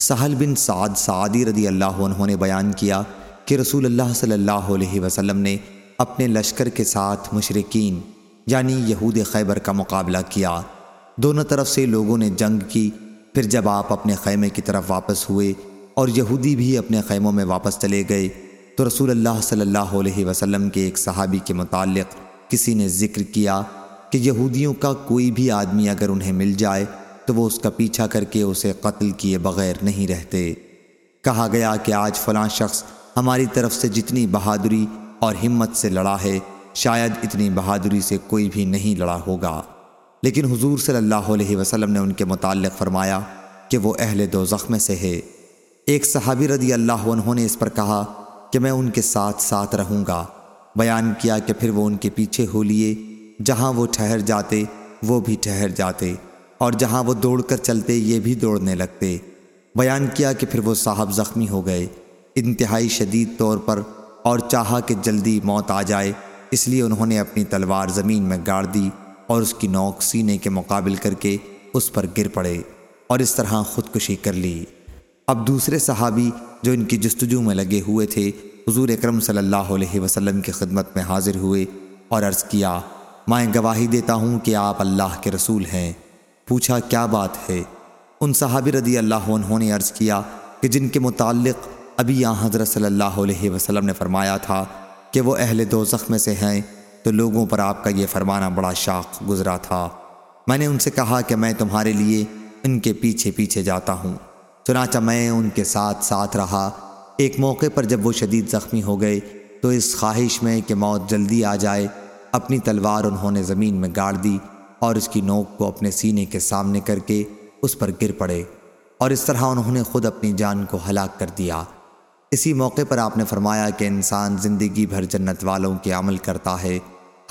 سہل بن سعد سعدی رضی اللہ عنہ نے بیان کیا کہ رسول اللہ صلی اللہ علیہ وسلم نے اپنے لشکر کے ساتھ مشرقین یعنی یہود خیبر کا مقابلہ کیا۔ دونوں طرف سے لوگوں نے جنگ کی، پھر جب آپ اپنے خیمے کی طرف واپس ہوئے اور یہودی بھی اپنے خیموں میں واپس چلے گئے، تو رسول اللہ صلی اللہ علیہ وسلم کے ایک صحابی کے متعلق کسی نے ذکر کیا کہ یہودیوں کا کوئی بھی آدمی اگر انہیں مل جائے تو وہ اس کا پیچھا کر کے اسے قتل کیے بغیر نہیں رہتے۔ کہا گیا کہ آج فلاں شخص ہماری طرف سے جتنی بہادری اور ہمت سے لڑا ہے، شاید اتنی بہادری سے کوئی بھی نہیں لڑا ہوگا۔ لیکن حضور صلی اللہ علیہ وسلم نے ان کے متعلق فرمایا کہ وہ اہل دو زخم سے ہے۔ ایک صحابی رضی اللہ عنہ نے اس پر کہا کہ میں ان کے ساتھ ساتھ رہوں گا۔ بیان کیا کہ پھر وہ ان کے پیچھے ہو لیے، جہاں وہ ٹھہر جاتے، وہ بھی ٹھہر جاتے۔ اور جہاں وہ دوڑ کر چلتے یہ بھی دوڑنے لگتے۔ بیان کیا کہ پھر وہ صاحب زخمی ہو گئے۔ انتہائی شدید طور پر اور چاہا کہ جلدی موت آ جائے، اس لیے انہوں نے اپنی تلوار زمین میں گاڑ دی اور اس کی نوک سینے کے مقابل کر کے اس پر گر پڑے اور اس طرح خودکشی کر لی۔ اب دوسرے صحابی جو ان کی جستجو میں لگے ہوئے تھے، حضور اکرم صلی اللہ علیہ وسلم کی خدمت میں حاضر ہوئے اور عرض کیا، میں گواہی دیتا ہوں کہ آپ اللہ کے رسول ہیں۔ پوچھا، کیا بات ہے؟ ان صحابی رضی اللہ عنہ نے عرض کیا کہ جن کے متعلق ابھی یہاں حضرت صلی اللہ علیہ وسلم نے فرمایا تھا کہ وہ اہل دو زخم سے ہیں، تو لوگوں پر آپ کا یہ فرمانا بڑا شاق گزرا تھا۔ میں نے ان سے کہا کہ میں تمہارے لیے ان کے پیچھے پیچھے جاتا ہوں۔ چنانچہ میں ان کے ساتھ ساتھ رہا۔ ایک موقع پر جب وہ شدید زخمی ہو گئے، تو اس خواہش میں کہ موت جلدی آ جائے، اپنی تلوار انہوں نے زمین میں گاڑ دی۔ اور اس کی نوک کو اپنے سینے کے سامنے کر کے اس پر گر پڑے اور اس طرح انہوں نے خود اپنی جان کو ہلاک کر دیا۔ اسی موقع پر آپ نے فرمایا کہ انسان زندگی بھر جنت والوں کے عمل کرتا ہے،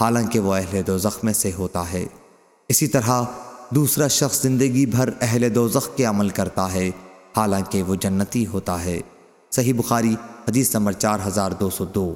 حالانکہ وہ اہل دو زخم سے ہوتا ہے۔ اسی طرح دوسرا شخص زندگی بھر اہل دو زخ کے عمل کرتا ہے، حالانکہ وہ جنتی ہوتا ہے۔ صحیح بخاری، حدیث نمبر چار ہزار دو سو دو۔